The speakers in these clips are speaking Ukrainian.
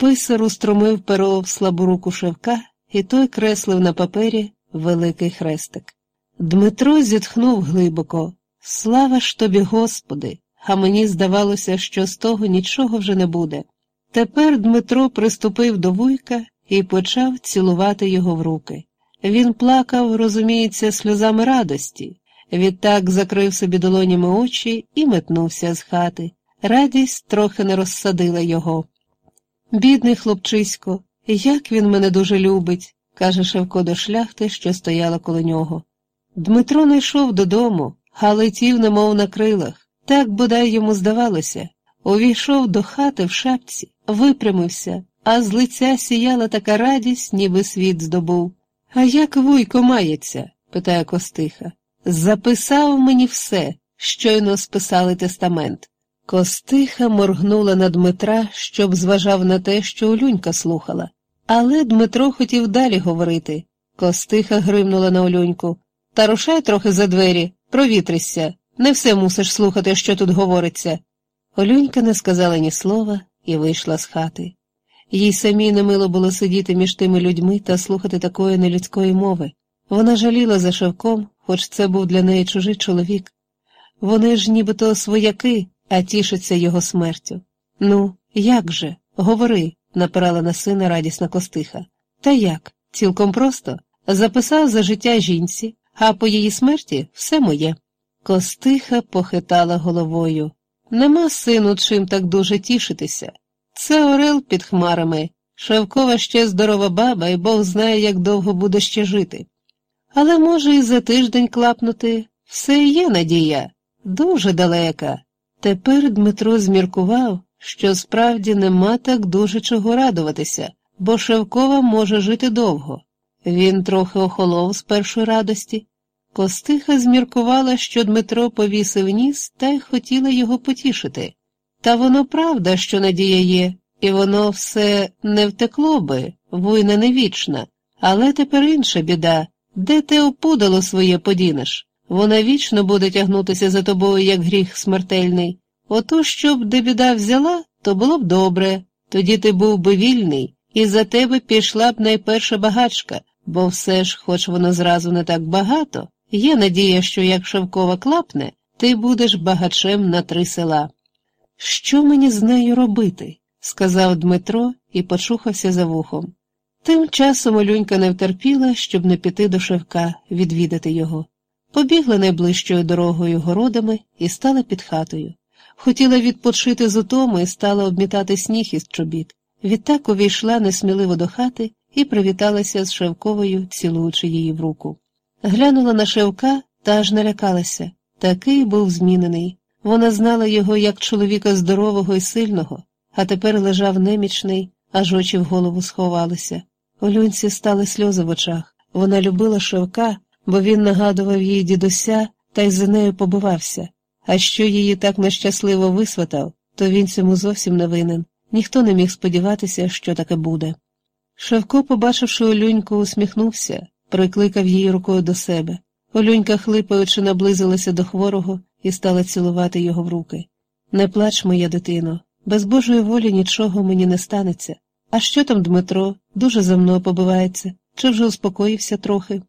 Писар устромив перо в слабу руку Шевка, і той креслив на папері великий хрестик. Дмитро зітхнув глибоко. Слава ж тобі, Господи! А мені здавалося, що з того нічого вже не буде. Тепер Дмитро приступив до вуйка і почав цілувати його в руки. Він плакав, розуміється, сльозами радості. Відтак закрив собі долонями очі і метнувся з хати. Радість трохи не розсадила його. Бідний хлопчисько, як він мене дуже любить, каже Шевко до шляхти, що стояла коло нього. Дмитро не йшов додому, а летів, немов на крилах. Так бодай йому здавалося. Увійшов до хати в шапці, випрямився, а з лиця сіяла така радість, ніби світ здобув. А як вуйко мається? питає Костиха. Записав мені все, щойно списали тестамент. Костиха моргнула на Дмитра, щоб зважав на те, що Олюнька слухала. Але Дмитро хотів далі говорити. Костиха гримнула на Олюньку. Та рушай трохи за двері, провітрися, не все мусиш слухати, що тут говориться. Олюнька не сказала ні слова і вийшла з хати. Їй самій немило було сидіти між тими людьми та слухати такої нелюдської мови. Вона жаліла за Шевком, хоч це був для неї чужий чоловік. Вони ж нібито свояки, а тішаться його смертю. Ну, як же? Говори, напирала на сина радісна костиха. Та як? Цілком просто записав за життя жінці, а по її смерті все моє. Костиха похитала головою. Нема сину чим так дуже тішитися. Це Орел під хмарами. Шевкова ще здорова баба, і Бог знає, як довго буде ще жити. Але, може, і за тиждень клапнути все є надія, дуже далека. Тепер Дмитро зміркував, що справді нема так дуже чого радуватися, бо Шевкова може жити довго. Він трохи охолов з першої радості. Костиха зміркувала, що Дмитро повісив ніс та й хотіла його потішити. Та воно правда, що надія є, і воно все не втекло би, війна не вічна, але тепер інша біда. Де ти опудало своє подінеш? Вона вічно буде тягнутися за тобою, як гріх смертельний. Ото, щоб де біда взяла, то було б добре, тоді ти був би вільний, і за тебе пішла б найперша багачка, бо все ж, хоч воно зразу не так багато, є надія, що як Шевкова клапне, ти будеш багачем на три села. Що мені з нею робити? сказав Дмитро і почухався за вухом. Тим часом Олюнька не втерпіла, щоб не піти до Шевка, відвідати його. Побігла найближчою дорогою городами і стала під хатою. Хотіла відпочити з утоми і стала обмітати сніг із чобіт. Відтак увійшла несміливо до хати і привіталася з Шевковою, цілуючи її в руку. Глянула на Шевка та аж налякалася. Такий був змінений. Вона знала його як чоловіка здорового і сильного, а тепер лежав немічний, аж очі в голову сховалися. У люнці стали сльози в очах. Вона любила Шевка, бо він нагадував їй дідуся та й за нею побивався. А що її так нещасливо висватав, то він цьому зовсім не винен. Ніхто не міг сподіватися, що таке буде. Шевко, побачивши Олюньку, усміхнувся, прикликав її рукою до себе. Олюнька, хлипаючи, наблизилася до хворого і стала цілувати його в руки. Не плач, моя дитино, без Божої волі нічого мені не станеться. А що там Дмитро дуже за мною побивається, чи вже успокоївся трохи?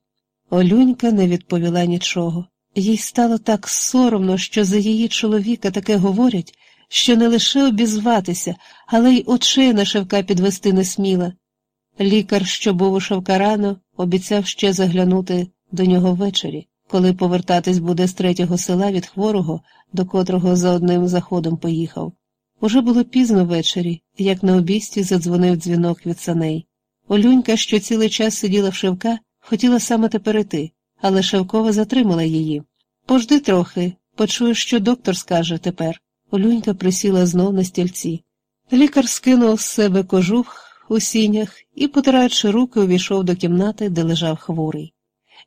Олюнька не відповіла нічого. Їй стало так соромно, що за її чоловіка таке говорять, що не лише обізватися, але й очей на Шевка підвести не сміла. Лікар, що був у Шевка рано, обіцяв ще заглянути до нього ввечері, коли повертатись буде з третього села від хворого, до котрого за одним заходом поїхав. Уже було пізно ввечері, як на обісті задзвонив дзвінок від саней. Олюнька, що цілий час сиділа в Шевка, хотіла саме тепер іти, але Шевкова затримала її. Пожди трохи, почуєш, що доктор скаже тепер. Олюнька присіла знов на стільці. Лікар скинув з себе кожух у сінях і, потираючи руки, увійшов до кімнати, де лежав хворий.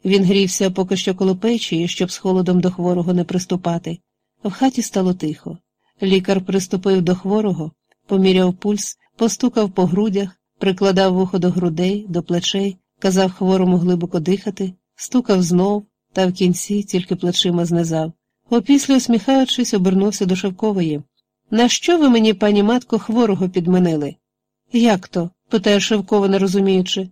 Він грівся поки що коло печі, щоб з холодом до хворого не приступати. В хаті стало тихо. Лікар приступив до хворого, поміряв пульс, постукав по грудях, прикладав вухо до грудей, до плечей, казав хворому глибоко дихати, стукав знов та в кінці тільки плечима знизав. Опісля, усміхаючись, обернувся до Шевкової. На що ви мені, пані матко, хворого підменили? Як то? питає Шевкова, не розуміючи.